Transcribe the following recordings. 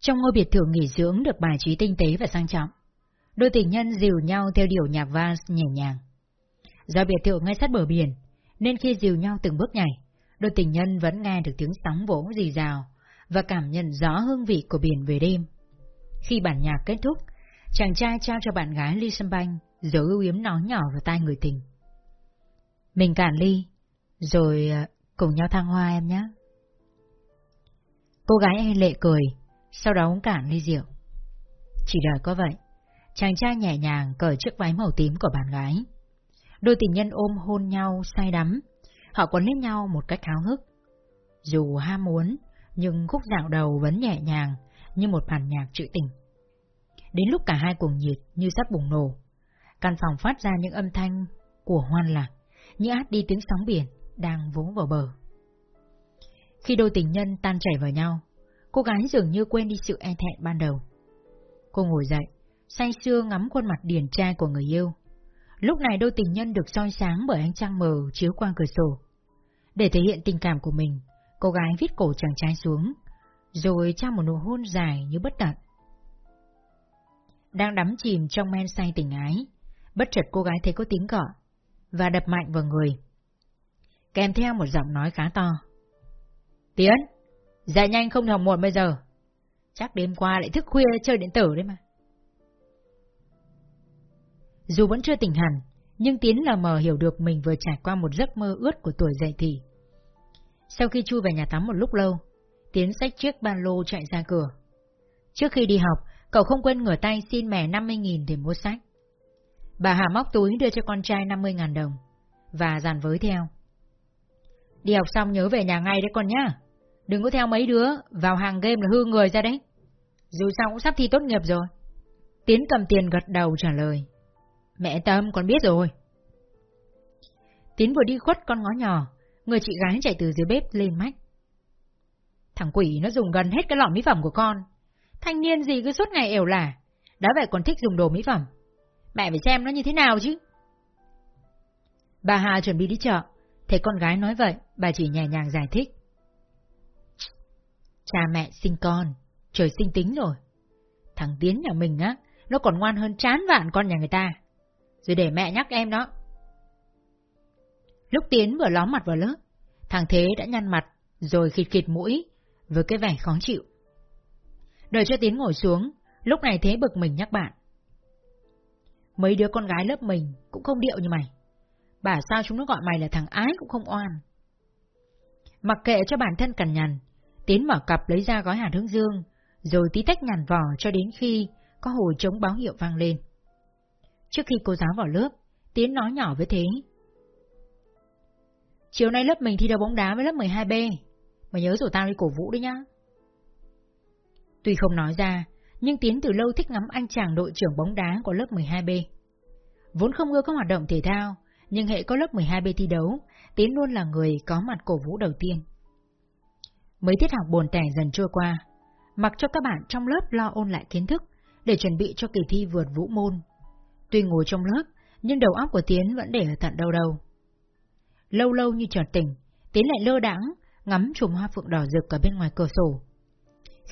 Trong ngôi biệt thự nghỉ dưỡng được bài trí tinh tế và sang trọng, đôi tình nhân dìu nhau theo điệu nhạc vals nhẹ nhàng. Do biệt thự ngay sát bờ biển, nên khi dìu nhau từng bước nhảy, đôi tình nhân vẫn nghe được tiếng sóng vỗ rì rào và cảm nhận rõ hương vị của biển về đêm. Khi bản nhạc kết thúc, chàng trai trao cho bạn gái ly sâm banh, rồi ưu yếm nói nhỏ vào tai người tình. Mình cạn ly, rồi ờ, cùng nhau thăng hoa em nhé. Cô gái e lệ cười, sau đó uống cạn ly rượu. Chỉ đợi có vậy, chàng trai nhẹ nhàng cởi chiếc váy màu tím của bạn gái. Đôi tình nhân ôm hôn nhau say đắm, họ quấn lấy nhau một cách háo hức. Dù ham muốn, nhưng khúc dạo đầu vẫn nhẹ nhàng như một bản nhạc trữ tình. Đến lúc cả hai cuồng nhiệt như sắp bùng nổ, căn phòng phát ra những âm thanh của hoan lạc, như át đi tiếng sóng biển đang vỗ vào bờ. Khi đôi tình nhân tan chảy vào nhau, cô gái dường như quên đi sự e thẹn ban đầu. Cô ngồi dậy, say sưa ngắm khuôn mặt điển trai của người yêu. Lúc này đôi tình nhân được soi sáng bởi ánh trăng mờ chiếu qua cửa sổ. Để thể hiện tình cảm của mình, cô gái viết cổ chàng trai xuống, rồi trao một nụ hôn dài như bất tận. Đang đắm chìm trong men say tình ái, bất chợt cô gái thấy có tiếng gọi, và đập mạnh vào người. Kèm theo một giọng nói khá to. Tiến, dậy nhanh không hỏng muộn bây giờ. Chắc đêm qua lại thức khuya chơi điện tử đấy mà. Dù vẫn chưa tỉnh hẳn, nhưng Tiến là mờ hiểu được mình vừa trải qua một giấc mơ ướt của tuổi dậy thì. Sau khi chui về nhà tắm một lúc lâu, Tiến xách chiếc ba lô chạy ra cửa. Trước khi đi học, cậu không quên ngửa tay xin mẹ 50.000 để mua sách. Bà Hà móc túi đưa cho con trai 50.000 đồng, và dàn với theo. Đi học xong nhớ về nhà ngay đấy con nhá. Đừng có theo mấy đứa, vào hàng game là hư người ra đấy. Dù sao cũng sắp thi tốt nghiệp rồi. Tiến cầm tiền gật đầu trả lời. Mẹ Tâm con biết rồi. Tiến vừa đi khuất con ngó nhỏ, người chị gái chạy từ dưới bếp lên mách. Thằng quỷ nó dùng gần hết cái lọ mỹ phẩm của con. Thanh niên gì cứ suốt ngày ẻo lả. Đã vậy còn thích dùng đồ mỹ phẩm. Mẹ phải xem nó như thế nào chứ. Bà Hà chuẩn bị đi chợ. Thấy con gái nói vậy, bà chỉ nhẹ nhàng giải thích. Cha mẹ sinh con, trời sinh tính rồi. Thằng Tiến nhà mình á, nó còn ngoan hơn chán vạn con nhà người ta. Rồi để mẹ nhắc em đó. Lúc Tiến vừa ló mặt vào lớp, thằng Thế đã nhăn mặt, rồi khịt khịt mũi, với cái vẻ khó chịu. Đợi cho Tiến ngồi xuống, lúc này Thế bực mình nhắc bạn. Mấy đứa con gái lớp mình cũng không điệu như mày. Bà sao chúng nó gọi mày là thằng ái cũng không oan. Mặc kệ cho bản thân cằn nhằn, Tiến mở cặp lấy ra gói hạt hướng dương, rồi tí tách nhàn vỏ cho đến khi có hồi trống báo hiệu vang lên. Trước khi cô giáo vào lớp, Tiến nói nhỏ với Thế. Chiều nay lớp mình thi đấu bóng đá với lớp 12B, mày nhớ rồi tao đi cổ vũ đấy nhá. Tuy không nói ra, nhưng Tiến từ lâu thích ngắm anh chàng đội trưởng bóng đá của lớp 12B. Vốn không ưa các hoạt động thể thao, nhưng hệ có lớp 12B thi đấu, Tiến luôn là người có mặt cổ vũ đầu tiên. Mấy tiết học buồn tẻ dần trôi qua, mặc cho các bạn trong lớp lo ôn lại kiến thức để chuẩn bị cho kỳ thi vượt vũ môn. Tuy ngồi trong lớp, nhưng đầu óc của Tiến vẫn để ở tận đâu đâu. Lâu lâu như chợt tỉnh, Tiến lại lơ đãng ngắm chùm hoa phượng đỏ rực ở bên ngoài cửa sổ.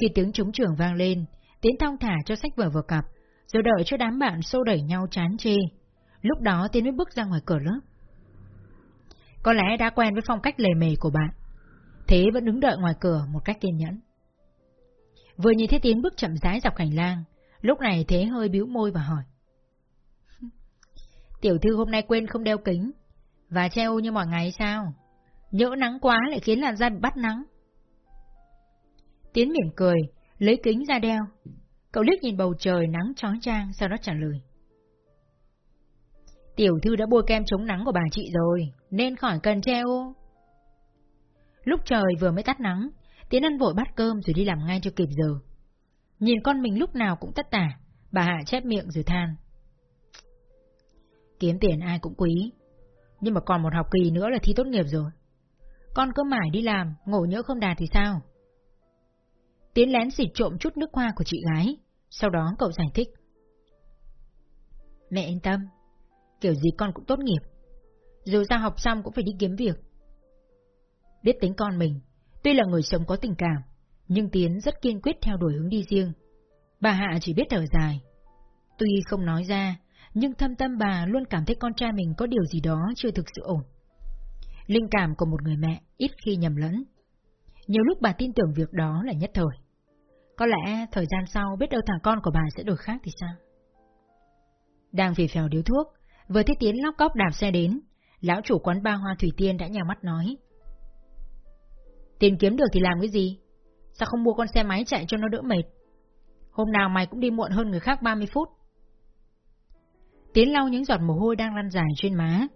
Khi tiếng trống trường vang lên, Tiến thong thả cho sách vở vào cặp, rồi đợi cho đám bạn xô đẩy nhau chán chê. Lúc đó Tiến mới bước ra ngoài cửa lớp. Có lẽ đã quen với phong cách lề mề của bạn. Thế vẫn đứng đợi ngoài cửa một cách kiên nhẫn. Vừa nhìn thấy Tiến bước chậm rãi dọc hành lang, lúc này Thế hơi bĩu môi và hỏi. Tiểu thư hôm nay quên không đeo kính, và treo như mọi ngày sao? Nhỡ nắng quá lại khiến làn da bị bắt nắng. Tiến mỉm cười, lấy kính ra đeo. Cậu liếc nhìn bầu trời nắng chói chang, sau đó trả lời. Tiểu thư đã bôi kem chống nắng của bà chị rồi, nên khỏi cần treo. Lúc trời vừa mới tắt nắng, Tiến ăn vội bát cơm rồi đi làm ngay cho kịp giờ. Nhìn con mình lúc nào cũng tất tả, bà Hạ chép miệng rồi than. Kiếm tiền ai cũng quý, nhưng mà còn một học kỳ nữa là thi tốt nghiệp rồi. Con cứ mãi đi làm, ngộ nhỡ không đạt thì sao? Tiến lén xịt trộm chút nước hoa của chị gái, sau đó cậu giải thích. Mẹ yên tâm, kiểu gì con cũng tốt nghiệp. Dù sao học xong cũng phải đi kiếm việc. Biết tính con mình, tuy là người sống có tình cảm, Nhưng Tiến rất kiên quyết theo đuổi hướng đi riêng. Bà Hạ chỉ biết thở dài. Tuy không nói ra, nhưng thâm tâm bà luôn cảm thấy con trai mình có điều gì đó chưa thực sự ổn. Linh cảm của một người mẹ ít khi nhầm lẫn. Nhiều lúc bà tin tưởng việc đó là nhất thời. Có lẽ thời gian sau biết đâu thằng con của bà sẽ đổi khác thì sao? Đang phì phèo điếu thuốc, vừa thấy Tiến lóc cóc đạp xe đến, lão chủ quán ba hoa thủy tiên đã nhào mắt nói. Tiền kiếm được thì làm cái gì? Sao không mua con xe máy chạy cho nó đỡ mệt? Hôm nào mày cũng đi muộn hơn người khác 30 phút. Tiến lau những giọt mồ hôi đang lăn dài trên má.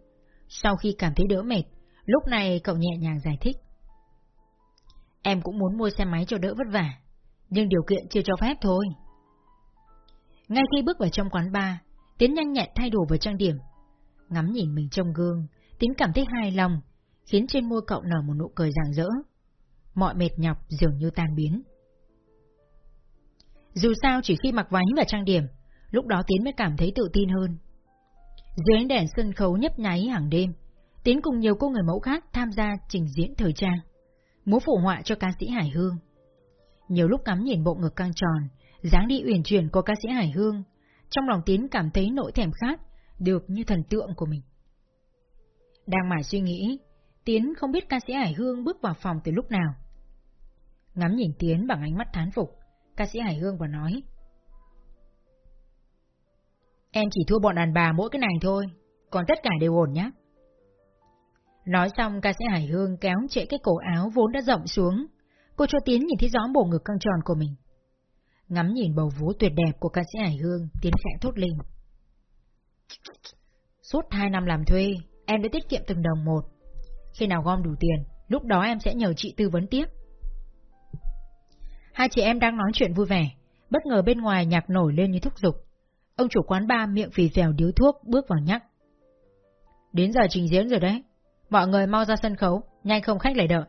Sau khi cảm thấy đỡ mệt, lúc này cậu nhẹ nhàng giải thích. Em cũng muốn mua xe máy cho đỡ vất vả, nhưng điều kiện chưa cho phép thôi. Ngay khi bước vào trong quán bar, Tiến nhanh nhẹn thay đồ vào trang điểm. Ngắm nhìn mình trong gương, Tiến cảm thấy hài lòng, khiến trên môi cậu nở một nụ cười rạng rỡ. Mọi mệt nhọc dường như tan biến. Dù sao chỉ khi mặc váy và trang điểm, lúc đó Tiến mới cảm thấy tự tin hơn. Dưới ánh đèn sân khấu nhấp nháy hàng đêm, Tiến cùng nhiều cô người mẫu khác tham gia trình diễn thời trang, múa phụ họa cho ca sĩ Hải Hương. Nhiều lúc cắm nhìn bộ ngực căng tròn, dáng đi uyển chuyển của ca sĩ Hải Hương, trong lòng Tiến cảm thấy nỗi thèm khát, được như thần tượng của mình. Đang mải suy nghĩ, Tiến không biết ca sĩ Hải Hương bước vào phòng từ lúc nào. Ngắm nhìn Tiến bằng ánh mắt thán phục, ca sĩ Hải Hương và nói. Em chỉ thua bọn đàn bà mỗi cái này thôi, còn tất cả đều ổn nhé. Nói xong ca sĩ Hải Hương kéo trễ cái cổ áo vốn đã rộng xuống, cô cho Tiến nhìn thấy rõ bộ ngực căng tròn của mình. Ngắm nhìn bầu vú tuyệt đẹp của ca sĩ Hải Hương, Tiến khẽ thốt lên. Suốt hai năm làm thuê, em đã tiết kiệm từng đồng một. Khi nào gom đủ tiền, lúc đó em sẽ nhờ chị tư vấn tiếp. Hai chị em đang nói chuyện vui vẻ, bất ngờ bên ngoài nhạc nổi lên như thúc giục. Ông chủ quán ba miệng phì phèo điếu thuốc bước vào nhắc. Đến giờ trình diễn rồi đấy, mọi người mau ra sân khấu, nhanh không khách lại đợi.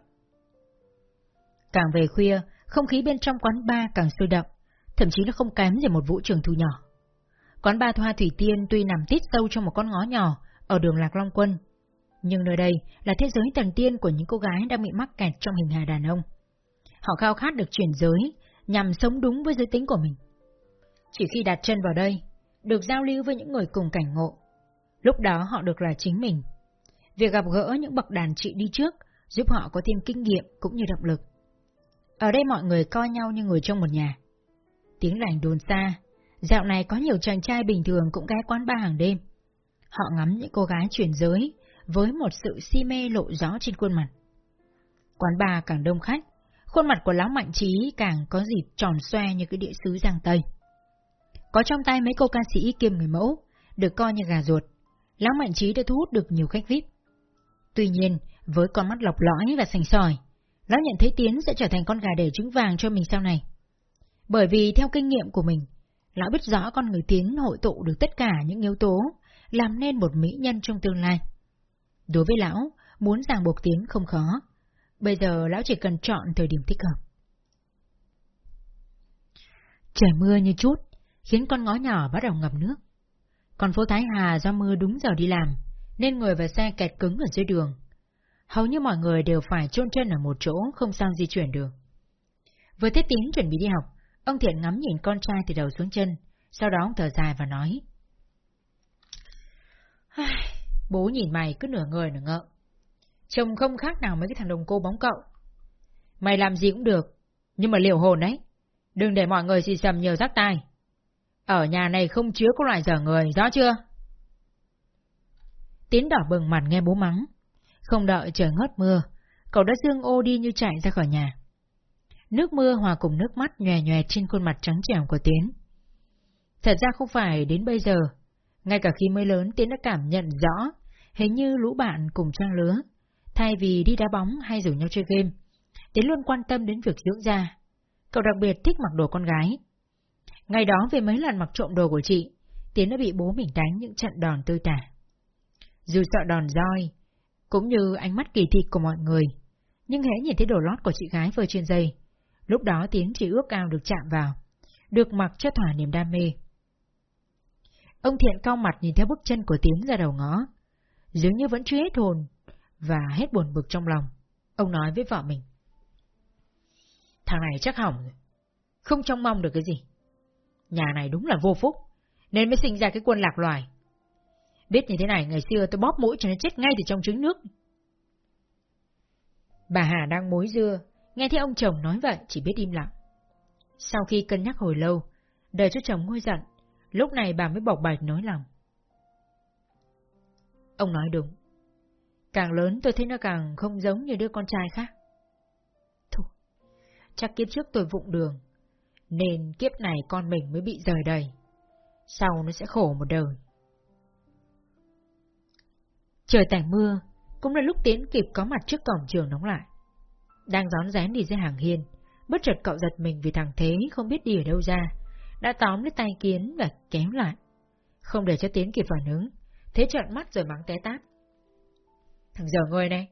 Càng về khuya, không khí bên trong quán ba càng sôi động, thậm chí nó không kém gì một vũ trường thu nhỏ. Quán ba Thoa Thủy Tiên tuy nằm tít sâu trong một con ngõ nhỏ ở đường Lạc Long Quân, nhưng nơi đây là thế giới thần tiên của những cô gái đang bị mắc kẹt trong hình hài đàn ông. Họ khao khát được chuyển giới, nhằm sống đúng với giới tính của mình. Chỉ khi đặt chân vào đây, được giao lưu với những người cùng cảnh ngộ, lúc đó họ được là chính mình. Việc gặp gỡ những bậc đàn trị đi trước giúp họ có thêm kinh nghiệm cũng như động lực. Ở đây mọi người coi nhau như người trong một nhà. Tiếng lành đồn xa, dạo này có nhiều chàng trai bình thường cũng ghé quán ba hàng đêm. Họ ngắm những cô gái chuyển giới với một sự si mê lộ rõ trên khuôn mặt. Quán bà càng đông khách, khuôn mặt của lão Mạnh Trí càng có dịp tròn xoe như cái địa sứ Giang Tây. Có trong tay mấy cô ca sĩ kiêm người mẫu, được coi như gà ruột, lão Mạnh Trí đã thu hút được nhiều khách VIP. Tuy nhiên, với con mắt lọc lõi và sành sỏi, lão nhận thấy Tiến sẽ trở thành con gà để trứng vàng cho mình sau này. Bởi vì theo kinh nghiệm của mình, lão biết rõ con người Tiến hội tụ được tất cả những yếu tố làm nên một mỹ nhân trong tương lai. Đối với lão, muốn ràng buộc Tiến không khó. Bây giờ lão chỉ cần chọn thời điểm thích hợp. Trời mưa như chút, khiến con ngõ nhỏ bắt đầu ngập nước. Còn phố Thái Hà do mưa đúng giờ đi làm, nên người và xe kẹt cứng ở dưới đường. Hầu như mọi người đều phải chôn chân ở một chỗ không sao di chuyển được. Vừa thấy Tiến chuẩn bị đi học, ông Thiện ngắm nhìn con trai từ đầu xuống chân, sau đó ông thở dài và nói. Bố nhìn mày cứ nửa người nửa ngợ. Trông không khác nào mấy cái thằng đồng cô bóng cậu. Mày làm gì cũng được, nhưng mà liều hồn đấy. Đừng để mọi người xì xầm nhiều rắc tai. Ở nhà này không chứa có loại dở người, rõ chưa? Tiến đỏ bừng mặt nghe bố mắng. Không đợi trời ngớt mưa, cậu đã dương ô đi như chạy ra khỏi nhà. Nước mưa hòa cùng nước mắt nhòe nhòe trên khuôn mặt trắng trẻo của Tiến. Thật ra không phải đến bây giờ, ngay cả khi mới lớn Tiến đã cảm nhận rõ, hình như lũ bạn cùng trang lứa, thay vì đi đá bóng hay rủ nhau chơi game, Tiến luôn quan tâm đến việc dưỡng da. Cậu đặc biệt thích mặc đồ con gái. Ngày đó về mấy lần mặc trộm đồ của chị, Tiến đã bị bố mình đánh những trận đòn tươi tả. Dù sợ đòn roi, cũng như ánh mắt kỳ thị của mọi người, nhưng hễ nhìn thấy đồ lót của chị gái vơi trên dây, lúc đó Tiến chỉ ước ao được chạm vào, được mặc cho thỏa niềm đam mê. Ông Thiện cao mặt nhìn theo bước chân của Tiến ra đầu ngõ, dường như vẫn chưa hết hồn và hết buồn bực trong lòng. Ông nói với vợ mình. Thằng này chắc hỏng rồi. Không trông mong được cái gì. Nhà này đúng là vô phúc, nên mới sinh ra cái quân lạc loài. Biết như thế này, ngày xưa tôi bóp mũi cho nó chết ngay từ trong trứng nước. Bà Hà đang mối dưa, nghe thấy ông chồng nói vậy chỉ biết im lặng. Sau khi cân nhắc hồi lâu, đợi cho chồng ngôi giận, lúc này bà mới bộc bạch nói lòng. Ông nói đúng. Càng lớn tôi thấy nó càng không giống như đứa con trai khác. Thôi, chắc kiếp trước tôi vụng đường, nên kiếp này con mình mới bị rời đầy. Sau nó sẽ khổ một đời. Trời tạnh mưa, cũng là lúc Tiến kịp có mặt trước cổng trường nóng lại. Đang gión rén đi dưới hàng hiên, bất chợt cậu giật mình vì thằng Thế không biết đi ở đâu ra, đã tóm lấy tay Kiến và kéo lại. Không để cho Tiến kịp phản ứng, Thế trợn mắt rồi mắng té tát. Thằng dở người này,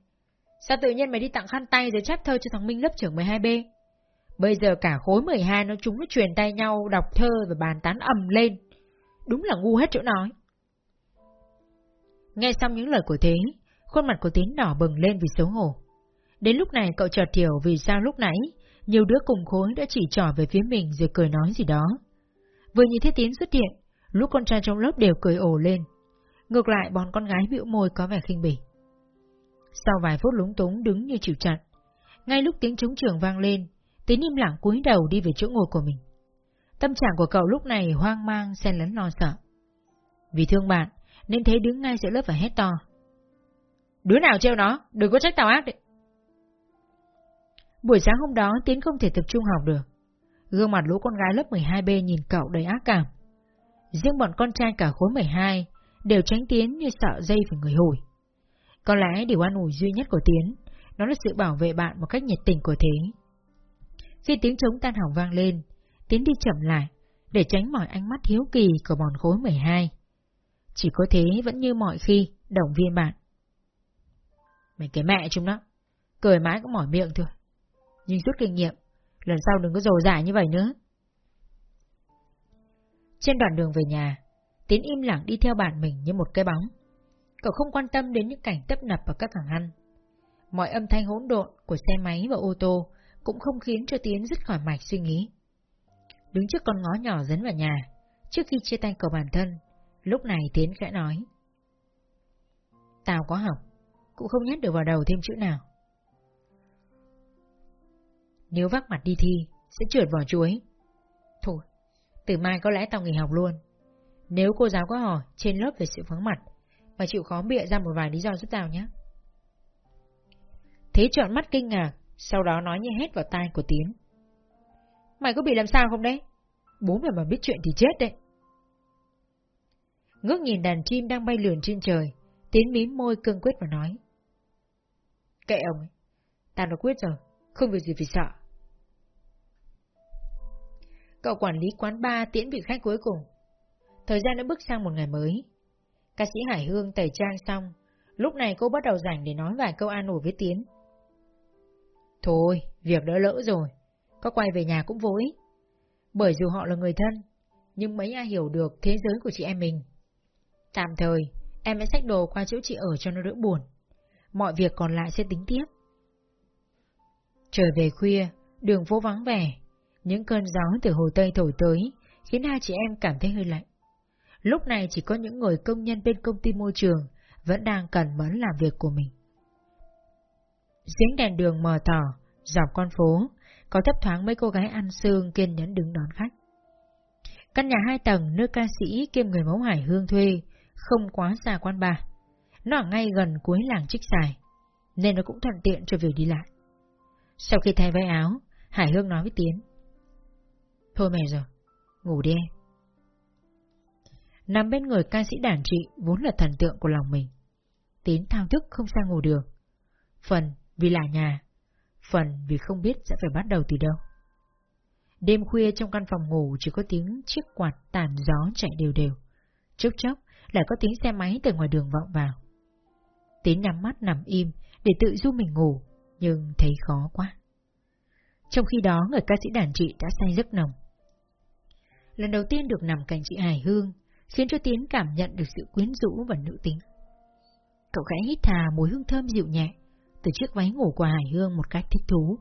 sao tự nhiên mày đi tặng khăn tay rồi chép thơ cho thằng Minh lớp trưởng 12B? Bây giờ cả khối 12 nó chúng nó truyền tay nhau đọc thơ và bàn tán ầm lên. Đúng là ngu hết chỗ nói. Nghe xong những lời của Thế, khuôn mặt của Tín đỏ bừng lên vì xấu hổ. Đến lúc này cậu chợt hiểu vì sao lúc nãy nhiều đứa cùng khối đã chỉ trỏ về phía mình rồi cười nói gì đó. Vừa nhìn thấy Tín xuất hiện, lúc con trai trong lớp đều cười ồ lên. Ngược lại bọn con gái bĩu môi có vẻ khinh bỉ. Sau vài phút lúng túng đứng như chịu chặt, ngay lúc tiếng trống trường vang lên, Tín im lặng cúi đầu đi về chỗ ngồi của mình. Tâm trạng của cậu lúc này hoang mang, xen lẫn lo sợ. Vì thương bạn, nên thế đứng ngay giữa lớp và hét to. Đứa nào treo nó, đừng có trách tao ác đấy. Buổi sáng hôm đó Tiến không thể tập trung học được. Gương mặt lũ con gái lớp 12B nhìn cậu đầy ác cảm. Riêng bọn con trai cả khối 12 đều tránh Tiến như sợ dây phải người hồi. Có lẽ điều an ủi duy nhất của Tiến, đó là sự bảo vệ bạn một cách nhiệt tình của thế. Khi tiếng trống tan hỏng vang lên, Tiến đi chậm lại, để tránh mọi ánh mắt hiếu kỳ của bọn khối 12. Chỉ có thế vẫn như mọi khi, động viên bạn. Mày cái mẹ chúng nó, cười mãi cũng mỏi miệng thôi. Nhưng rút kinh nghiệm, lần sau đừng có dồ dại như vậy nữa. Trên đoạn đường về nhà, Tiến im lặng đi theo bạn mình như một cái bóng. Cậu không quan tâm đến những cảnh tấp nập ở các hàng ăn. Mọi âm thanh hỗn độn của xe máy và ô tô cũng không khiến cho Tiến dứt khỏi mạch suy nghĩ. Đứng trước con ngó nhỏ dẫn vào nhà, trước khi chia tay cậu bản thân, lúc này Tiến khẽ nói. Tao có học, cũng không nhét được vào đầu thêm chữ nào. Nếu vác mặt đi thi, sẽ trượt vỏ chuối. Thôi, từ mai có lẽ tao nghỉ học luôn. Nếu cô giáo có hỏi trên lớp về sự vắng mặt, mà chịu khó bịa ra một vài lý do giúp tao nhé. Thế trọn mắt kinh ngạc, sau đó nói như hết vào tai của Tiến. Mày có bị làm sao không đấy? Bố mày mà biết chuyện thì chết đấy. Ngước nhìn đàn chim đang bay lượn trên trời, Tiến mím môi cương quyết và nói. Kệ ông ấy, tao đã quyết rồi, không việc gì phải sợ. Cậu quản lý quán ba tiễn vị khách cuối cùng. Thời gian đã bước sang một ngày mới. Ca sĩ Hải Hương tẩy trang xong, lúc này cô bắt đầu rảnh để nói vài câu an ủi với Tiến. Thôi, việc đã lỡ rồi, có quay về nhà cũng vô ích. Bởi dù họ là người thân, nhưng mấy ai hiểu được thế giới của chị em mình. Tạm thời, em sẽ xách đồ qua chỗ chị ở cho nó đỡ buồn. Mọi việc còn lại sẽ tính tiếp. Trời về khuya, đường phố vắng vẻ, những cơn gió từ hồ Tây thổi tới khiến hai chị em cảm thấy hơi lạnh. Lúc này chỉ có những người công nhân bên công ty môi trường vẫn đang cần mẫn làm việc của mình. Giếng đèn đường mờ tỏ, dọc con phố, có thấp thoáng mấy cô gái ăn sương kiên nhẫn đứng đón khách. Căn nhà hai tầng nơi ca sĩ kiêm người mẫu Hải Hương thuê, không quá xa quan bà. Nó ở ngay gần cuối làng trích xài, nên nó cũng thuận tiện cho việc đi lại. Sau khi thay váy áo, Hải Hương nói với Tiến. Thôi mẹ rồi, ngủ đi em. Nằm bên người ca sĩ đàn trị vốn là thần tượng của lòng mình. tín thao thức không sang ngủ được. Phần vì là nhà, phần vì không biết sẽ phải bắt đầu từ đâu. Đêm khuya trong căn phòng ngủ chỉ có tiếng chiếc quạt tàn gió chạy đều đều. Chốc chốc lại có tiếng xe máy từ ngoài đường vọng vào. tín nhắm mắt nằm im để tự du mình ngủ, nhưng thấy khó quá. Trong khi đó người ca sĩ đàn trị đã say giấc nồng. Lần đầu tiên được nằm cạnh chị Hải Hương khiến cho Tiến cảm nhận được sự quyến rũ và nữ tính. Cậu khẽ hít thà mùi hương thơm dịu nhẹ từ chiếc váy ngủ của Hải Hương một cách thích thú.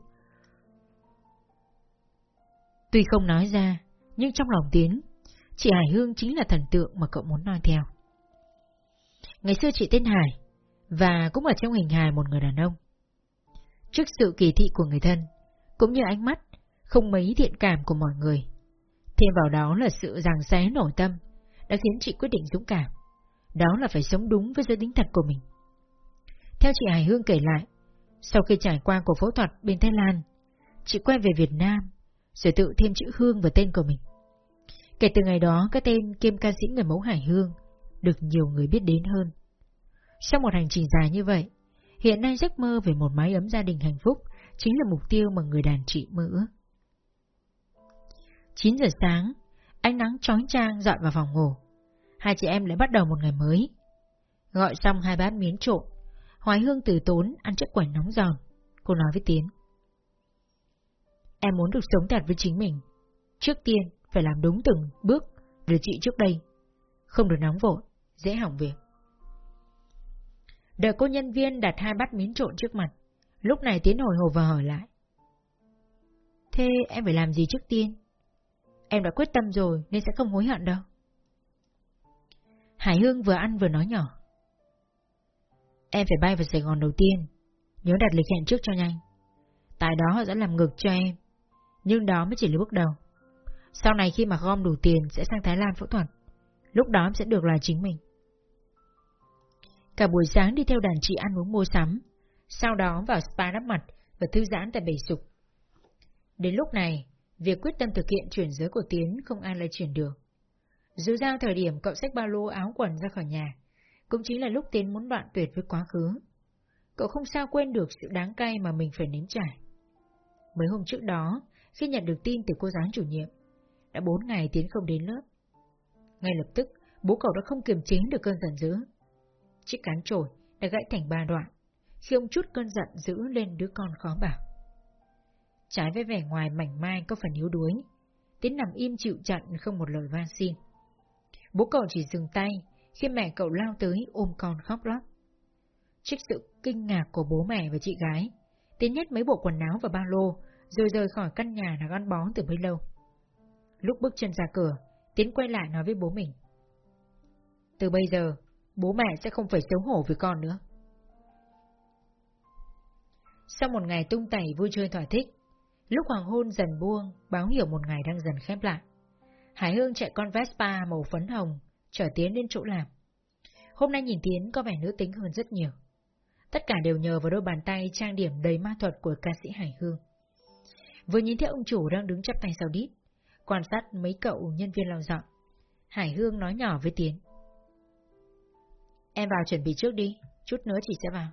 Tuy không nói ra, nhưng trong lòng Tiến, chị Hải Hương chính là thần tượng mà cậu muốn nói theo. Ngày xưa chị tên Hải, và cũng ở trong hình hài một người đàn ông. Trước sự kỳ thị của người thân, cũng như ánh mắt, không mấy thiện cảm của mọi người, thêm vào đó là sự giằng xé nổi tâm, đã khiến chị quyết định dũng cảm. Đó là phải sống đúng với giới tính thật của mình. Theo chị Hải Hương kể lại, sau khi trải qua cuộc phẫu thuật bên Thái Lan, chị quay về Việt Nam, rồi tự thêm chữ Hương vào tên của mình. Kể từ ngày đó, cái tên kiêm ca sĩ người mẫu Hải Hương được nhiều người biết đến hơn. Sau một hành trình dài như vậy, hiện nay giấc mơ về một mái ấm gia đình hạnh phúc chính là mục tiêu mà người đàn chị mơ ước. 9 giờ sáng, ánh nắng chói chang dọn vào phòng ngủ. Hai chị em lại bắt đầu một ngày mới. Gọi xong hai bát miến trộn, Hoài Hương từ tốn ăn chiếc quẩy nóng giòn. Cô nói với Tiến. Em muốn được sống thật với chính mình. Trước tiên, phải làm đúng từng bước để chị trước đây. Không được nóng vội, dễ hỏng việc. Đợi cô nhân viên đặt hai bát miến trộn trước mặt. Lúc này Tiến hồi hộp và hỏi lại. Thế em phải làm gì trước tiên? Em đã quyết tâm rồi nên sẽ không hối hận đâu. Hải Hương vừa ăn vừa nói nhỏ. Em phải bay vào Sài Gòn đầu tiên, nhớ đặt lịch hẹn trước cho nhanh. Tại đó họ sẽ làm ngực cho em, nhưng đó mới chỉ là bước đầu. Sau này khi mà gom đủ tiền sẽ sang Thái Lan phẫu thuật, lúc đó em sẽ được là chính mình. Cả buổi sáng đi theo đàn chị ăn uống mua sắm, sau đó vào spa đắp mặt và thư giãn tại bể sục. Đến lúc này, việc quyết tâm thực hiện chuyển giới của Tiến không ai lại chuyển được. Dù sao thời điểm cậu xách ba lô áo quần ra khỏi nhà, cũng chính là lúc Tiến muốn đoạn tuyệt với quá khứ. Cậu không sao quên được sự đáng cay mà mình phải nếm trải. Mấy hôm trước đó, khi nhận được tin từ cô giáo chủ nhiệm, đã bốn ngày Tiến không đến lớp. Ngay lập tức, bố cậu đã không kiềm chế được cơn giận dữ. Chiếc cán trổi đã gãy thành ba đoạn, khi ông chút cơn giận dữ lên đứa con khó bảo. Trái với vẻ ngoài mảnh mai có phần yếu đuối, Tiến nằm im chịu chặn không một lời van xin. Bố cậu chỉ dừng tay khi mẹ cậu lao tới ôm con khóc lóc. Trước sự kinh ngạc của bố mẹ và chị gái, Tiến nhét mấy bộ quần áo và ba lô, rồi rời khỏi căn nhà đã gắn bó từ bấy lâu. Lúc bước chân ra cửa, Tiến quay lại nói với bố mình. Từ bây giờ, bố mẹ sẽ không phải xấu hổ với con nữa. Sau một ngày tung tẩy vui chơi thỏa thích, lúc hoàng hôn dần buông, báo hiểu một ngày đang dần khép lại. Hải Hương chạy con Vespa màu phấn hồng, chở Tiến đến chỗ làm. Hôm nay nhìn Tiến có vẻ nữ tính hơn rất nhiều. Tất cả đều nhờ vào đôi bàn tay trang điểm đầy ma thuật của ca sĩ Hải Hương. Vừa nhìn thấy ông chủ đang đứng chắp tay sau đít, quan sát mấy cậu nhân viên lau dọn. Hải Hương nói nhỏ với Tiến. Em vào chuẩn bị trước đi, chút nữa chị sẽ vào.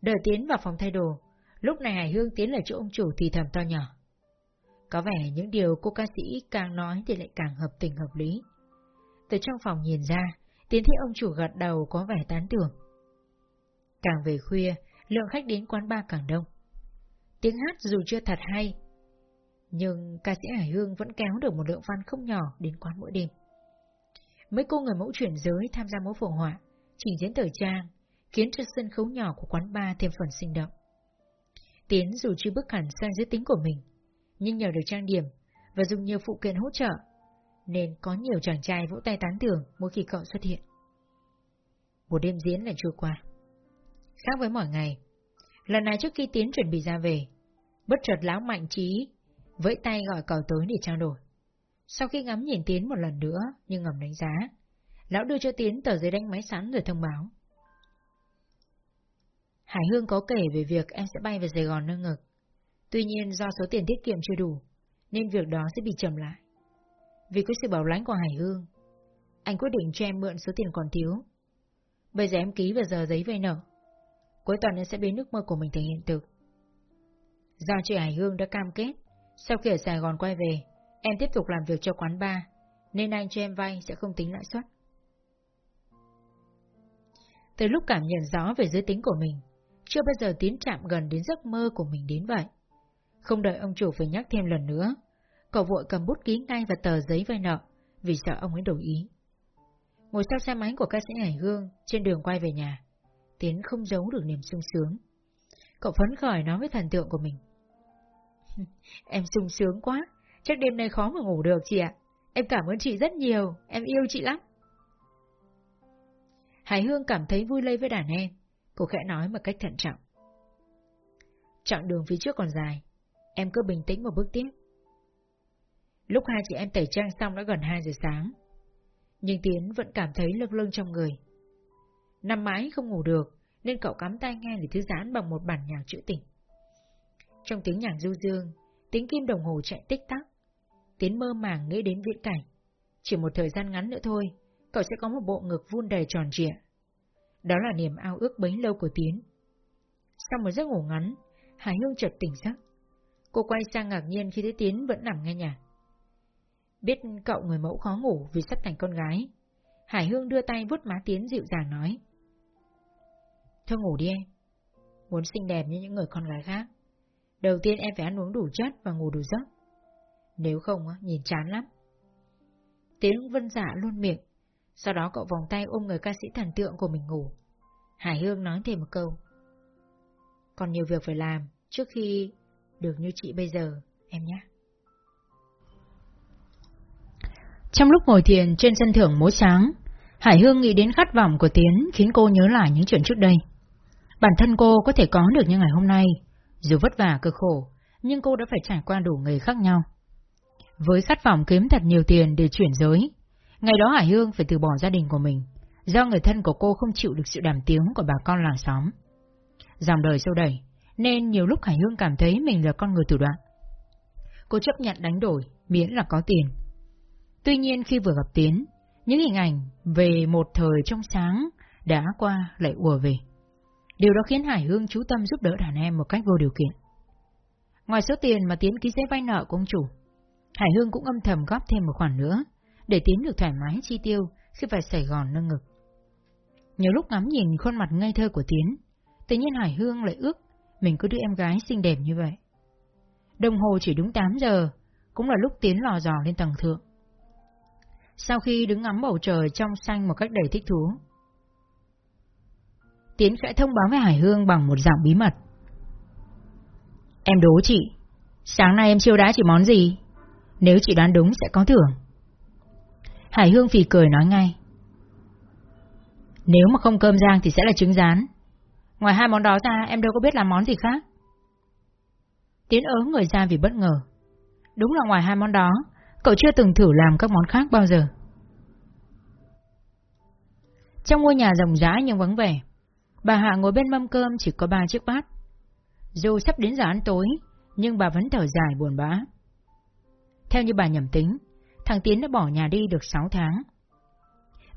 Đợi Tiến vào phòng thay đồ, lúc này Hải Hương tiến lại chỗ ông chủ thì thầm to nhỏ. Có vẻ những điều cô ca sĩ càng nói thì lại càng hợp tình hợp lý. Từ trong phòng nhìn ra, Tiến thấy ông chủ gật đầu có vẻ tán tưởng. Càng về khuya, lượng khách đến quán bar càng đông. Tiếng hát dù chưa thật hay, nhưng ca sĩ Hải Hương vẫn kéo được một lượng fan không nhỏ đến quán mỗi đêm. Mấy cô người mẫu chuyển giới tham gia mẫu phổ họa, trình diễn thời trang, khiến cho sân khấu nhỏ của quán bar thêm phần sinh động. Tiến dù chưa bước hẳn sang giới tính của mình, nhưng nhờ được trang điểm và dùng nhiều phụ kiện hỗ trợ, nên có nhiều chàng trai vỗ tay tán thưởng mỗi khi cậu xuất hiện. Một đêm diễn lại trôi qua. Khác với mọi ngày, lần này trước khi Tiến chuẩn bị ra về, bất chợt lão mạnh trí vẫy tay gọi cậu tới để trao đổi. Sau khi ngắm nhìn Tiến một lần nữa nhưng ngầm đánh giá, lão đưa cho Tiến tờ giấy đánh máy sẵn rồi thông báo. Hải Hương có kể về việc em sẽ bay về Sài Gòn nâng ngực. Tuy nhiên do số tiền tiết kiệm chưa đủ, nên việc đó sẽ bị chậm lại. Vì có sự bảo lãnh của Hải Hương, anh quyết định cho em mượn số tiền còn thiếu. Bây giờ em ký vào giờ giấy vay nợ. Cuối tuần em sẽ biến ước mơ của mình thành hiện thực. Do chị Hải Hương đã cam kết, sau khi ở Sài Gòn quay về, em tiếp tục làm việc cho quán bar, nên anh cho em vay sẽ không tính lãi suất. Từ lúc cảm nhận rõ về giới tính của mình, chưa bao giờ tiến chạm gần đến giấc mơ của mình đến vậy. Không đợi ông chủ phải nhắc thêm lần nữa, cậu vội cầm bút ký ngay vào tờ giấy vay nợ, vì sợ ông ấy đổi ý. Ngồi sau xe máy của ca sĩ Hải Hương, trên đường quay về nhà, Tiến không giấu được niềm sung sướng. Cậu phấn khởi nói với thần tượng của mình. em sung sướng quá, chắc đêm nay khó mà ngủ được chị ạ. Em cảm ơn chị rất nhiều, em yêu chị lắm. Hải Hương cảm thấy vui lây với đàn em, cô khẽ nói một cách thận trọng. Chặng đường phía trước còn dài, em cứ bình tĩnh một bước tiếp. Lúc hai chị em tẩy trang xong đã gần 2 giờ sáng, nhưng Tiến vẫn cảm thấy lưng lưng trong người. Nằm mãi không ngủ được, nên cậu cắm tai nghe để thư giãn bằng một bản nhạc trữ tình. Trong tiếng nhạc du dương, tiếng kim đồng hồ chạy tích tắc, Tiến mơ màng nghĩ đến viễn cảnh. Chỉ một thời gian ngắn nữa thôi, cậu sẽ có một bộ ngực vun đầy tròn trịa. Đó là niềm ao ước bấy lâu của Tiến. Sau một giấc ngủ ngắn, Hải Hương chợt tỉnh giấc. Cô quay sang ngạc nhiên khi thấy Tiến vẫn nằm nghe nhạc. Biết cậu người mẫu khó ngủ vì sắp thành con gái. Hải Hương đưa tay vuốt má Tiến dịu dàng nói. Thôi ngủ đi em. Muốn xinh đẹp như những người con gái khác. Đầu tiên em phải ăn uống đủ chất và ngủ đủ giấc. Nếu không, nhìn chán lắm. Tiến vân dạ luôn miệng. Sau đó cậu vòng tay ôm người ca sĩ thần tượng của mình ngủ. Hải Hương nói thêm một câu. Còn nhiều việc phải làm trước khi được như chị bây giờ, em nhé. Trong lúc ngồi thiền trên sân thượng mỗi sáng, Hải Hương nghĩ đến khát vọng của Tiến khiến cô nhớ lại những chuyện trước đây. Bản thân cô có thể có được như ngày hôm nay, dù vất vả cực khổ, nhưng cô đã phải trải qua đủ nghề khác nhau. Với khát vọng kiếm thật nhiều tiền để chuyển giới, ngày đó Hải Hương phải từ bỏ gia đình của mình, do người thân của cô không chịu được sự đàm tiếng của bà con làng xóm. Dòng đời sâu đẩy, nên nhiều lúc Hải Hương cảm thấy mình là con người thủ đoạn. Cô chấp nhận đánh đổi, miễn là có tiền. Tuy nhiên khi vừa gặp Tiến, những hình ảnh về một thời trong sáng đã qua lại ùa về. Điều đó khiến Hải Hương chú tâm giúp đỡ đàn em một cách vô điều kiện. Ngoài số tiền mà Tiến ký giấy vay nợ của ông chủ, Hải Hương cũng âm thầm góp thêm một khoản nữa, để Tiến được thoải mái chi tiêu khi phải Sài Gòn nâng ngực. Nhiều lúc ngắm nhìn khuôn mặt ngây thơ của Tiến, tự nhiên Hải Hương lại ước mình có đứa em gái xinh đẹp như vậy. Đồng hồ chỉ đúng 8 giờ, cũng là lúc Tiến lò dò lên tầng thượng. Sau khi đứng ngắm bầu trời trong xanh một cách đầy thích thú, Tiến khẽ thông báo với Hải Hương bằng một giọng bí mật. Em đố chị, sáng nay em chiêu đãi chị món gì? Nếu chị đoán đúng sẽ có thưởng. Hải Hương phì cười nói ngay. Nếu mà không cơm rang thì sẽ là trứng rán. Ngoài hai món đó ra em đâu có biết làm món gì khác. Tiến ớ người ra vì bất ngờ. Đúng là ngoài hai món đó, cậu chưa từng thử làm các món khác bao giờ. Trong ngôi nhà rộng rãi nhưng vắng vẻ, bà Hạ ngồi bên mâm cơm chỉ có ba chiếc bát. Dù sắp đến giờ ăn tối, nhưng bà vẫn thở dài buồn bã. Theo như bà nhầm tính, thằng Tiến đã bỏ nhà đi được 6 tháng.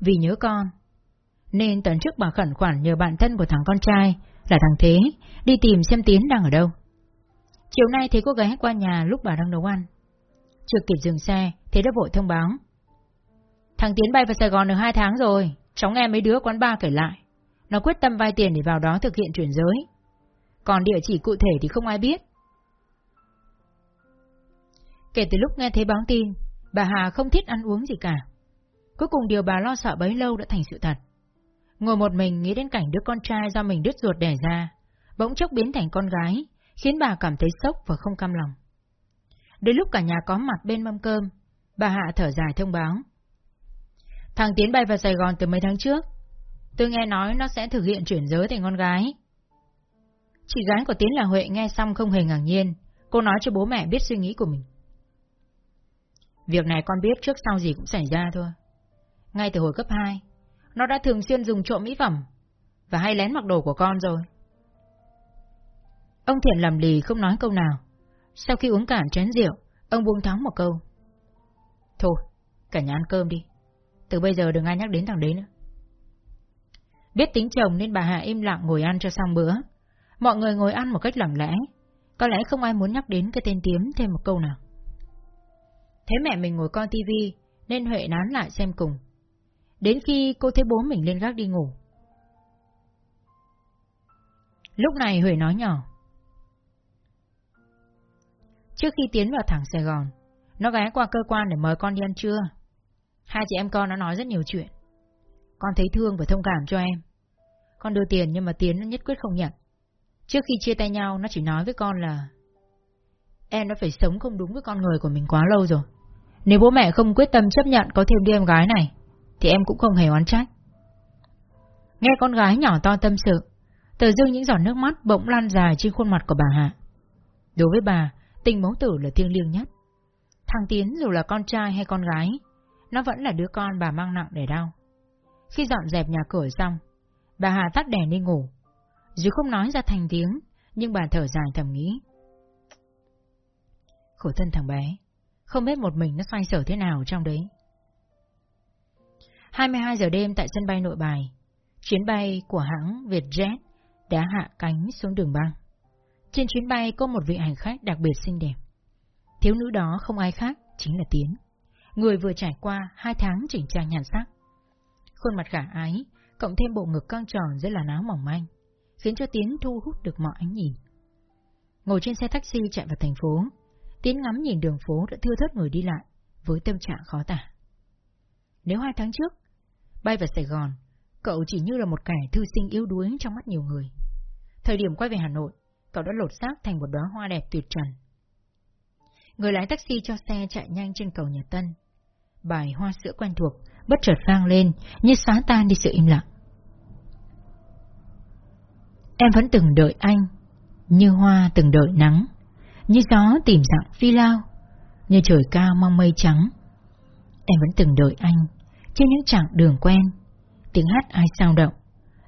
Vì nhớ con, nên tuần trước bà khẩn khoản nhờ bạn thân của thằng con trai là thằng Thế đi tìm xem Tiến đang ở đâu. Chiều nay thấy cô gái qua nhà lúc bà đang nấu ăn. Chưa kịp dừng xe, Thế đã vội thông báo. Thằng Tiến bay vào Sài Gòn được hai tháng rồi, cháu nghe mấy đứa quán ba kể lại. Nó quyết tâm vay tiền để vào đó thực hiện chuyển giới. Còn địa chỉ cụ thể thì không ai biết. Kể từ lúc nghe thấy báo tin, bà Hà không thích ăn uống gì cả. Cuối cùng điều bà lo sợ bấy lâu đã thành sự thật. Ngồi một mình nghĩ đến cảnh đứa con trai do mình đứt ruột đẻ ra, bỗng chốc biến thành con gái, khiến bà cảm thấy sốc và không cam lòng. Đến lúc cả nhà có mặt bên mâm cơm, bà Hạ thở dài thông báo. Thằng Tiến bay vào Sài Gòn từ mấy tháng trước. Tôi nghe nói nó sẽ thực hiện chuyển giới thành con gái. Chị gái của Tiến là Huệ nghe xong không hề ngạc nhiên. Cô nói cho bố mẹ biết suy nghĩ của mình. Việc này con biết trước sau gì cũng xảy ra thôi. Ngay từ hồi cấp 2, nó đã thường xuyên dùng trộm mỹ phẩm và hay lén mặc đồ của con rồi. Ông Thiện lầm lì không nói câu nào. Sau khi uống cạn chén rượu, ông buông thắng một câu. Thôi, cả nhà ăn cơm đi. Từ bây giờ đừng ai nhắc đến thằng đấy nữa. Biết tính chồng nên bà Hạ im lặng ngồi ăn cho xong bữa. Mọi người ngồi ăn một cách lặng lẽ. Có lẽ không ai muốn nhắc đến cái tên Tiếm thêm một câu nào. Thấy mẹ mình ngồi coi tivi nên Huệ nán lại xem cùng. Đến khi cô thấy bố mình lên gác đi ngủ. Lúc này Huệ nói nhỏ. Trước khi tiến vào thẳng Sài Gòn, nó ghé qua cơ quan để mời con đi ăn trưa. Hai chị em con nó nói rất nhiều chuyện. Con thấy thương và thông cảm cho em. Con đưa tiền nhưng mà Tiến nó nhất quyết không nhận. Trước khi chia tay nhau nó chỉ nói với con là Em đã phải sống không đúng với con người của mình quá lâu rồi. Nếu bố mẹ không quyết tâm chấp nhận có thêm đứa em gái này, thì em cũng không hề oán trách. Nghe con gái nhỏ to tâm sự, tờ dưng những giọt nước mắt bỗng lan dài trên khuôn mặt của bà Hạ. Đối với bà, tình mẫu tử là thiêng liêng nhất. Thằng Tiến dù là con trai hay con gái, nó vẫn là đứa con bà mang nặng để đau. Khi dọn dẹp nhà cửa xong, bà Hà tắt đèn đi ngủ. Dù không nói ra thành tiếng, nhưng bà thở dài thầm nghĩ. Khổ thân thằng bé, không biết một mình nó xoay sở thế nào trong đấy. 22 giờ đêm tại sân bay nội bài, chuyến bay của hãng Vietjet đã hạ cánh xuống đường băng. Trên chuyến bay có một vị hành khách đặc biệt xinh đẹp. Thiếu nữ đó không ai khác, chính là Tiến. Người vừa trải qua hai tháng chỉnh trang nhàn sắc. Khuôn mặt khả ái, cộng thêm bộ ngực căng tròn rất là áo mỏng manh, khiến cho Tiến thu hút được mọi ánh nhìn. Ngồi trên xe taxi chạy vào thành phố, Tiến ngắm nhìn đường phố đã thưa thớt người đi lại, với tâm trạng khó tả. Nếu hai tháng trước, bay về Sài Gòn, cậu chỉ như là một kẻ thư sinh yếu đuối trong mắt nhiều người. Thời điểm quay về Hà Nội, cậu đã lột xác thành một đóa hoa đẹp tuyệt trần. Người lái taxi cho xe chạy nhanh trên cầu nhà Tân. Bài hoa sữa quen thuộc, bất chợt vang lên, như xóa tan đi sự im lặng. Em vẫn từng đợi anh, như hoa từng đợi nắng, như gió tìm dạng phi lao, như trời cao mong mây trắng. Em vẫn từng đợi anh, trên những chặng đường quen, tiếng hát ai sao động,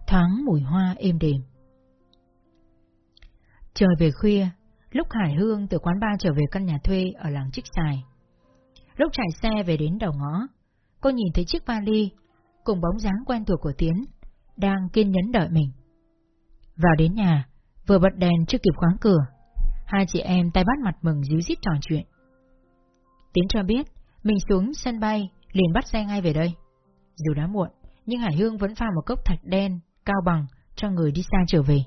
thoáng mùi hoa êm đềm. Trời về khuya, lúc Hải Hương từ quán bar trở về căn nhà thuê ở làng Trích Xài. Lúc chạy xe về đến đầu ngõ, cô nhìn thấy chiếc vali cùng bóng dáng quen thuộc của Tiến đang kiên nhẫn đợi mình. Vào đến nhà, vừa bật đèn chưa kịp khóa cửa, hai chị em tay bắt mặt mừng díu dít trò chuyện. Tiến cho biết, mình xuống sân bay, liền bắt xe ngay về đây. Dù đã muộn, nhưng Hải Hương vẫn pha một cốc thạch đen, cao bằng, cho người đi xa trở về.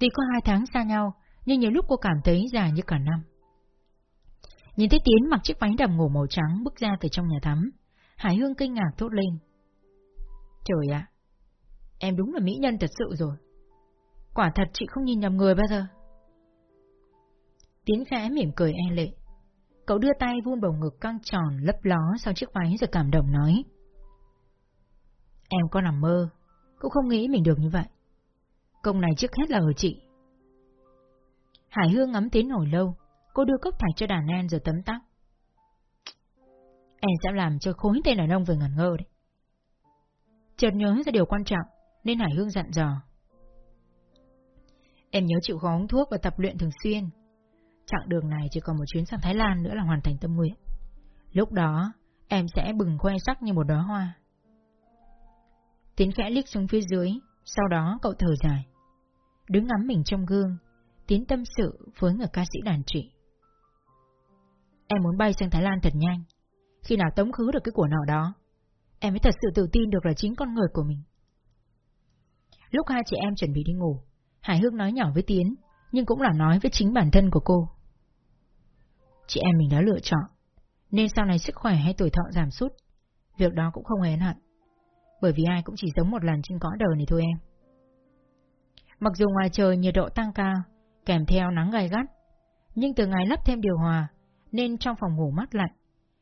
Tuy có hai tháng xa nhau, nhưng nhiều lúc cô cảm thấy dài như cả năm. Nhìn thấy Tiến mặc chiếc váy đầm ngủ màu trắng bước ra từ trong nhà tắm, Hải Hương kinh ngạc thốt lên. Trời ạ, em đúng là mỹ nhân thật sự rồi. Quả thật chị không nhìn nhầm người bao giờ. Tiến khẽ mỉm cười e lệ. Cậu đưa tay vun bầu ngực căng tròn lấp ló sau chiếc váy rồi cảm động nói. Em có nằm mơ, cũng không nghĩ mình được như vậy. Công này trước hết là ở chị. Hải Hương ngắm Tiến hồi lâu, cô đưa cốc thạch cho đàn em rồi tấm tắc. Em sẽ làm cho khối tên đàn ông về ngẩn ngơ đấy. Chợt nhớ ra điều quan trọng, nên Hải Hương dặn dò. Em nhớ chịu khó uống thuốc và tập luyện thường xuyên. Chặng đường này chỉ còn một chuyến sang Thái Lan nữa là hoàn thành tâm nguyện. Lúc đó, em sẽ bừng khoe sắc như một đóa hoa. Tiến khẽ liếc xuống phía dưới, sau đó cậu thở dài. Đứng ngắm mình trong gương, Tiến tâm sự với người ca sĩ đàn trị. Em muốn bay sang Thái Lan thật nhanh. Khi nào tống khứ được cái của nọ đó, em mới thật sự tự tin được là chính con người của mình. Lúc hai chị em chuẩn bị đi ngủ, Hải Hương nói nhỏ với Tiến, nhưng cũng là nói với chính bản thân của cô. Chị em mình đã lựa chọn, nên sau này sức khỏe hay tuổi thọ giảm sút, việc đó cũng không hề hận, bởi vì ai cũng chỉ sống một lần trên cõi đời này thôi em. Mặc dù ngoài trời nhiệt độ tăng cao, kèm theo nắng gai gắt, nhưng từ ngày lắp thêm điều hòa, nên trong phòng ngủ mát lạnh,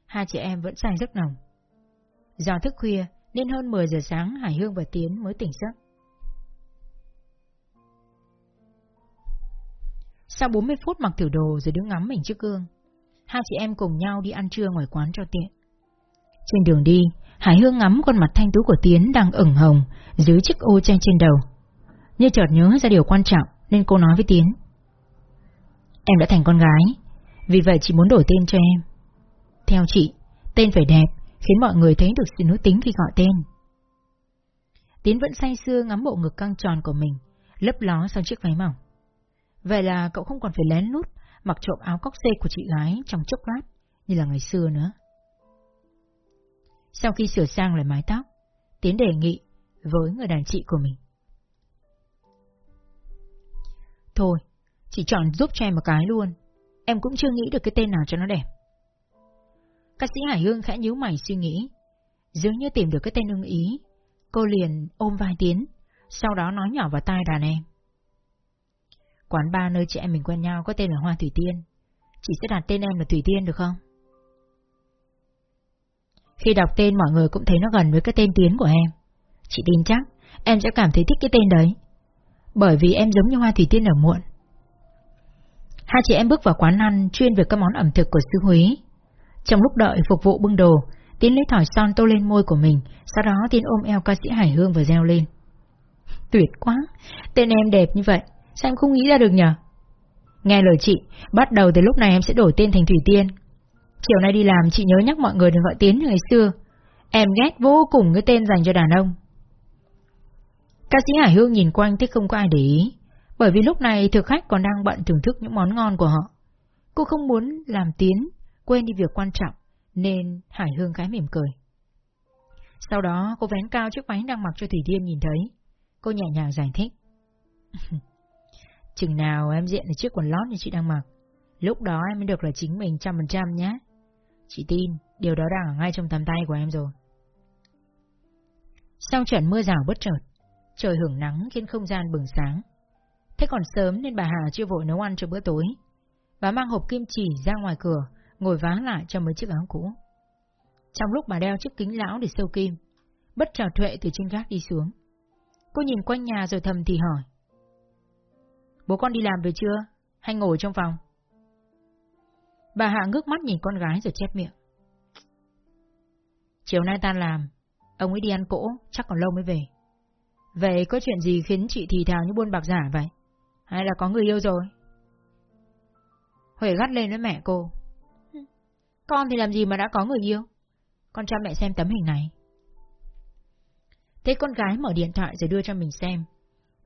hai chị em vẫn say giấc nồng. Do thức khuya, nên hơn 10 giờ sáng Hải Hương và Tiến mới tỉnh giấc. Sau 40 phút mặc thử đồ rồi đứng ngắm mình trước gương, hai chị em cùng nhau đi ăn trưa ngoài quán cho tiện. Trên đường đi, Hải Hương ngắm khuôn mặt thanh tú của Tiến đang ửng hồng dưới chiếc ô che trên đầu. Như chợt nhớ ra điều quan trọng nên cô nói với Tiến. Em đã thành con gái, vì vậy chị muốn đổi tên cho em. Theo chị, tên phải đẹp, khiến mọi người thấy được sự nữ tính khi gọi tên. Tiến vẫn say sưa ngắm bộ ngực căng tròn của mình, lấp ló sau chiếc váy mỏng. Vậy là cậu không còn phải lén lút mặc trộm áo cóc xê của chị gái trong chốc lát như là ngày xưa nữa. Sau khi sửa sang lại mái tóc, Tiến đề nghị với người đàn chị của mình. Thôi, chỉ chọn giúp cho em một cái luôn, em cũng chưa nghĩ được cái tên nào cho nó đẹp. Ca sĩ Hải Hương khẽ nhíu mày suy nghĩ, dường như tìm được cái tên ưng ý, cô liền ôm vai Tiến, sau đó nói nhỏ vào tai đàn em. Quán ba nơi chị em mình quen nhau có tên là Hoa Thủy Tiên. chị sẽ đặt tên em là Thủy Tiên được không? Khi đọc tên mọi người cũng thấy nó gần với cái tên Tiến của em. Chị tin chắc em sẽ cảm thấy thích cái tên đấy. Bởi vì em giống như Hoa Thủy Tiên ở muộn. Hai chị em bước vào quán ăn chuyên về các món ẩm thực của xứ Huế. Trong lúc đợi phục vụ bưng đồ, Tiến lấy thỏi son tô lên môi của mình, sau đó Tiến ôm eo ca sĩ Hải Hương và reo lên. Tuyệt quá, tên em đẹp như vậy, sao em không nghĩ ra được nhỉ? Nghe lời chị, bắt đầu từ lúc này em sẽ đổi tên thành Thủy Tiên. Chiều nay đi làm chị nhớ nhắc mọi người đừng gọi Tiến như ngày xưa. Em ghét vô cùng cái tên dành cho đàn ông. Ca sĩ Hải Hương nhìn quanh thấy không có ai để ý, bởi vì lúc này thực khách còn đang bận thưởng thức những món ngon của họ. Cô không muốn làm Tiến, quên đi việc quan trọng, nên Hải Hương cái mỉm cười. Sau đó cô vén cao chiếc váy đang mặc cho Thủy Tiên nhìn thấy. Cô nhẹ nhàng giải thích. Chừng nào em diện là chiếc quần lót như chị đang mặc, lúc đó em mới được là chính mình trăm phần trăm nhé. Chị tin, điều đó đang ở ngay trong tầm tay của em rồi. Sau trận mưa rào bất chợt, trời hưởng nắng khiến không gian bừng sáng. Thế còn sớm nên bà Hà chưa vội nấu ăn cho bữa tối. Bà mang hộp kim chỉ ra ngoài cửa, ngồi vá lại cho mấy chiếc áo cũ. Trong lúc bà đeo chiếc kính lão để sâu kim, bất chợt Thuệ từ trên gác đi xuống. Cô nhìn quanh nhà rồi thầm thì hỏi. Bố con đi làm về chưa? Hay ngồi trong phòng? Bà Hạ ngước mắt nhìn con gái rồi chép miệng. Chiều nay tan làm, ông ấy đi ăn cỗ, chắc còn lâu mới về. Vậy có chuyện gì khiến chị thì thào như buôn bạc giả vậy? Hay là có người yêu rồi? Huệ gắt lên với mẹ cô. Con thì làm gì mà đã có người yêu? Con cho mẹ xem tấm hình này. Thế con gái mở điện thoại rồi đưa cho mình xem.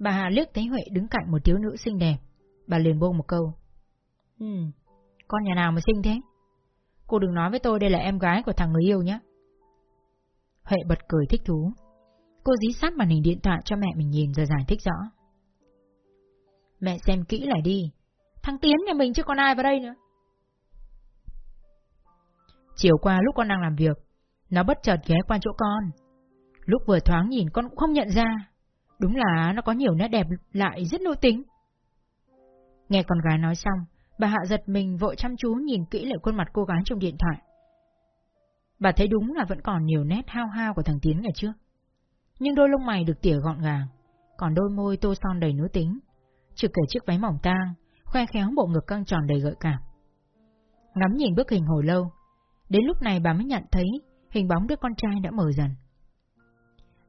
Bà Hà liếc thấy Huệ đứng cạnh một thiếu nữ xinh đẹp. Bà liền buông một câu. Ừ, con nhà nào mà xinh thế? Cô đừng nói với tôi đây là em gái của thằng người yêu nhé. Huệ bật cười thích thú. Cô dí sát màn hình điện thoại cho mẹ mình nhìn rồi giải thích rõ. Mẹ xem kỹ lại đi. Thằng Tiến nhà mình chứ còn ai vào đây nữa. Chiều qua lúc con đang làm việc, nó bất chợt ghé qua chỗ con. Lúc vừa thoáng nhìn con cũng không nhận ra. Đúng là nó có nhiều nét đẹp lại rất nô tính. Nghe con gái nói xong, bà Hạ giật mình vội chăm chú nhìn kỹ lại khuôn mặt cô gái trong điện thoại. Bà thấy đúng là vẫn còn nhiều nét hao hao của thằng Tiến ngày trước. Nhưng đôi lông mày được tỉa gọn gàng, còn đôi môi tô son đầy nữ tính, trừ kể chiếc váy mỏng tang, khoe khéo bộ ngực căng tròn đầy gợi cảm. Ngắm nhìn bức hình hồi lâu, đến lúc này bà mới nhận thấy hình bóng đứa con trai đã mờ dần.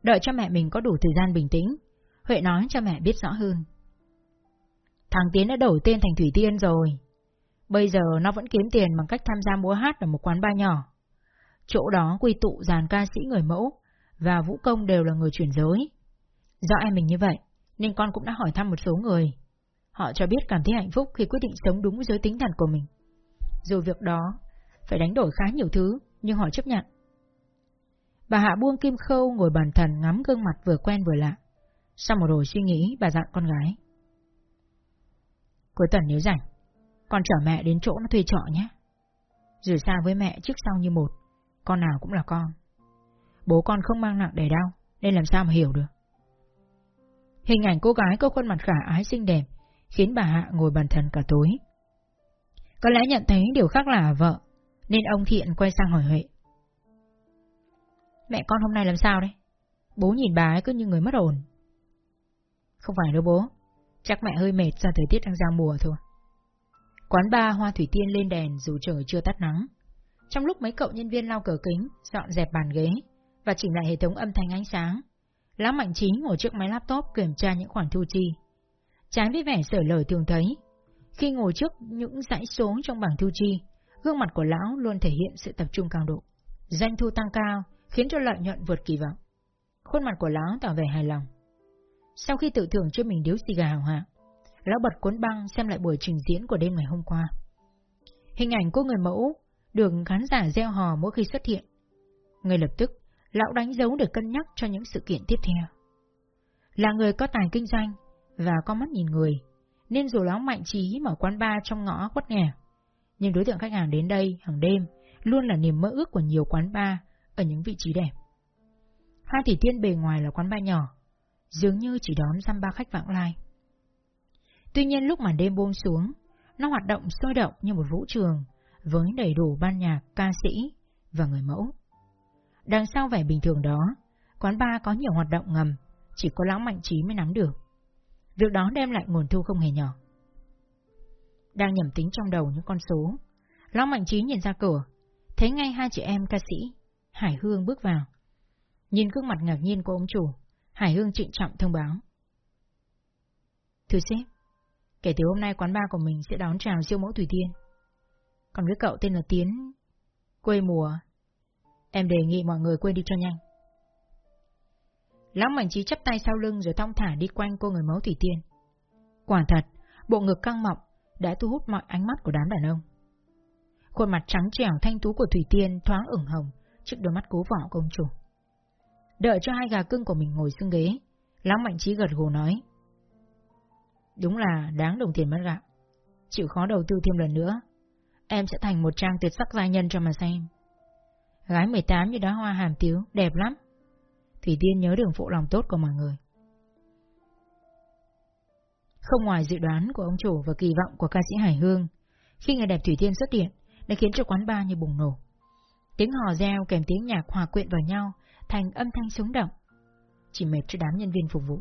Đợi cho mẹ mình có đủ thời gian bình tĩnh, Huệ nói cho mẹ biết rõ hơn. Thằng Tiến đã đổi tên thành Thủy Tiên rồi. Bây giờ nó vẫn kiếm tiền bằng cách tham gia múa hát ở một quán bar nhỏ. Chỗ đó quy tụ dàn ca sĩ người mẫu và vũ công đều là người chuyển giới. Do em mình như vậy, nên con cũng đã hỏi thăm một số người. Họ cho biết cảm thấy hạnh phúc khi quyết định sống đúng với giới tính thần của mình. Dù việc đó phải đánh đổi khá nhiều thứ, nhưng họ chấp nhận. Bà Hạ buông kim khâu ngồi bàn thần ngắm gương mặt vừa quen vừa lạ. Sau một hồi suy nghĩ, bà dặn con gái. Cuối tuần nếu rảnh, con chở mẹ đến chỗ nó thuê trọ nhé. Rửa xa với mẹ trước sau như một, con nào cũng là con. Bố con không mang nặng đầy đau, nên làm sao mà hiểu được. Hình ảnh cô gái có khuôn mặt khả ái xinh đẹp, khiến bà Hạ ngồi bàn thần cả tối. Có lẽ nhận thấy điều khác là vợ, nên ông Thiện quay sang hỏi Huệ. Mẹ con hôm nay làm sao đấy? Bố nhìn bà ấy cứ như người mất ổn. Không phải đâu bố, chắc mẹ hơi mệt do thời tiết đang giao mùa thôi. Quán ba hoa thủy tiên lên đèn dù trời chưa tắt nắng. Trong lúc mấy cậu nhân viên lau cửa kính, dọn dẹp bàn ghế và chỉnh lại hệ thống âm thanh ánh sáng, Lão Mạnh Chí ngồi trước máy laptop kiểm tra những khoản thu chi. Trái với vẻ sở lời thường thấy, khi ngồi trước những dãy số trong bảng thu chi, gương mặt của lão luôn thể hiện sự tập trung cao độ. Doanh thu tăng cao, khiến cho lợi nhuận vượt kỳ vọng. Khuôn mặt của lão tỏ vẻ hài lòng. Sau khi tự thưởng cho mình điếu xì gà hào hạ, lão bật cuốn băng xem lại buổi trình diễn của đêm ngày hôm qua. Hình ảnh của người mẫu được khán giả gieo hò mỗi khi xuất hiện. Ngay lập tức, lão đánh dấu để cân nhắc cho những sự kiện tiếp theo. Là người có tài kinh doanh và có mắt nhìn người, nên dù lão mạnh trí mở quán bar trong ngõ quất nghèo, nhưng đối tượng khách hàng đến đây hàng đêm luôn là niềm mơ ước của nhiều quán bar ở những vị trí đẹp. hai Thủy Tiên bề ngoài là quán bar nhỏ, dường như chỉ đón dăm ba khách vãng lai. Tuy nhiên lúc màn đêm buông xuống, Nó hoạt động sôi động như một vũ trường, với đầy đủ ban nhạc, ca sĩ và người mẫu. Đằng sau vẻ bình thường đó, quán bar có nhiều hoạt động ngầm, chỉ có lão mạnh trí mới nắm được. Việc đó đem lại nguồn thu không hề nhỏ. Đang nhầm tính trong đầu những con số, lão mạnh trí nhìn ra cửa, thấy ngay hai chị em ca sĩ, Hải Hương bước vào. Nhìn gương mặt ngạc nhiên của ông chủ, Hải Hương trịnh trọng thông báo. Thưa sếp, kể từ hôm nay quán bar của mình sẽ đón chào siêu mẫu Thủy Tiên. Còn đứa cậu tên là Tiến, quê mùa, em đề nghị mọi người quên đi cho nhanh. Lão Mạnh Trí chắp tay sau lưng rồi thong thả đi quanh cô người mẫu Thủy Tiên. Quả thật, bộ ngực căng mọng đã thu hút mọi ánh mắt của đám đàn ông. Khuôn mặt trắng trẻo thanh tú của Thủy Tiên thoáng ửng hồng trước đôi mắt cố vỏ công chủ. Đợi cho hai gà cưng của mình ngồi xuống ghế, Lão Mạnh Trí gật gù nói. Đúng là đáng đồng tiền mất gạo. Chịu khó đầu tư thêm lần nữa, em sẽ thành một trang tuyệt sắc gia nhân cho mà xem. Gái 18 như đá hoa hàm tiếu, đẹp lắm. Thủy Tiên nhớ đường phụ lòng tốt của mọi người. Không ngoài dự đoán của ông chủ và kỳ vọng của ca sĩ Hải Hương, khi người đẹp Thủy Tiên xuất hiện, đã khiến cho quán bar như bùng nổ. Tiếng hò reo kèm tiếng nhạc hòa quyện vào nhau, thành âm thanh sống động. Chỉ mệt cho đám nhân viên phục vụ.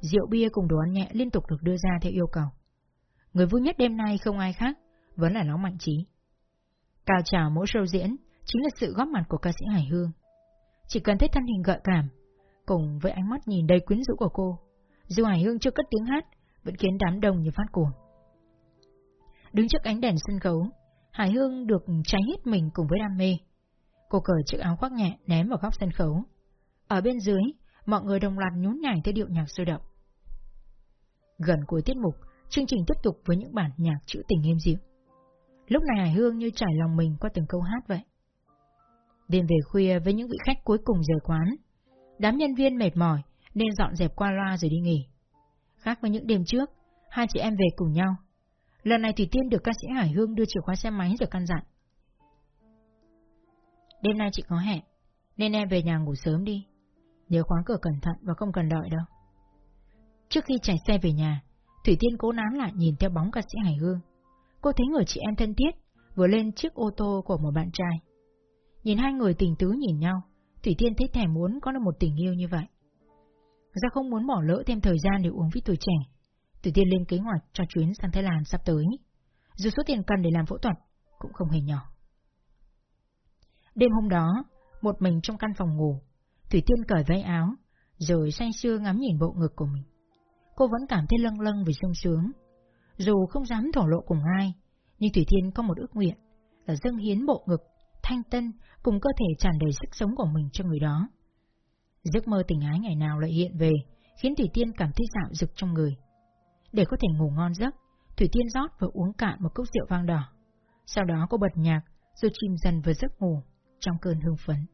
Rượu bia cùng đồ ăn nhẹ liên tục được đưa ra theo yêu cầu. Người vui nhất đêm nay không ai khác, vẫn là Lão Mạnh Trí. Cao trào mỗi show diễn chính là sự góp mặt của ca sĩ Hải Hương. Chỉ cần thấy thân hình gợi cảm, cùng với ánh mắt nhìn đầy quyến rũ của cô, dù Hải Hương chưa cất tiếng hát, vẫn khiến đám đông như phát cuồng. Đứng trước ánh đèn sân khấu, Hải Hương được cháy hết mình cùng với đam mê. Cô cởi chiếc áo khoác nhẹ ném vào góc sân khấu. Ở bên dưới, mọi người đồng loạt nhún nhảy theo điệu nhạc sôi động. Gần cuối tiết mục, chương trình tiếp tục với những bản nhạc trữ tình êm dịu. Lúc này Hải Hương như trải lòng mình qua từng câu hát vậy. Đêm về khuya với những vị khách cuối cùng rời quán, đám nhân viên mệt mỏi nên dọn dẹp qua loa rồi đi nghỉ. Khác với những đêm trước, hai chị em về cùng nhau. Lần này Thủy Tiên được ca sĩ Hải Hương đưa chìa khóa xe máy rồi căn dặn. Đêm nay chị có hẹn, nên em về nhà ngủ sớm đi. Nhớ khóa cửa cẩn thận và không cần đợi đâu. Trước khi chạy xe về nhà, Thủy Tiên cố nán lại nhìn theo bóng ca sĩ Hải Hương. Cô thấy người chị em thân thiết vừa lên chiếc ô tô của một bạn trai. Nhìn hai người tình tứ nhìn nhau, Thủy Tiên thấy thèm muốn có được một tình yêu như vậy. Ra không muốn bỏ lỡ thêm thời gian để uống với tuổi trẻ, Thủy Tiên lên kế hoạch cho chuyến sang Thái Lan sắp tới. Dù số tiền cần để làm phẫu thuật cũng không hề nhỏ. Đêm hôm đó, một mình trong căn phòng ngủ, Thủy Tiên cởi váy áo, rồi say sưa ngắm nhìn bộ ngực của mình. Cô vẫn cảm thấy lâng lâng vì sung sướng. Dù không dám thổ lộ cùng ai, nhưng Thủy Tiên có một ước nguyện là dâng hiến bộ ngực, thanh tân cùng cơ thể tràn đầy sức sống của mình cho người đó. Giấc mơ tình ái ngày nào lại hiện về, khiến Thủy Tiên cảm thấy dạo rực trong người. Để có thể ngủ ngon giấc, Thủy Tiên rót và uống cạn một cốc rượu vang đỏ. Sau đó cô bật nhạc, rồi chìm dần vào giấc ngủ trong cơn hưng phấn.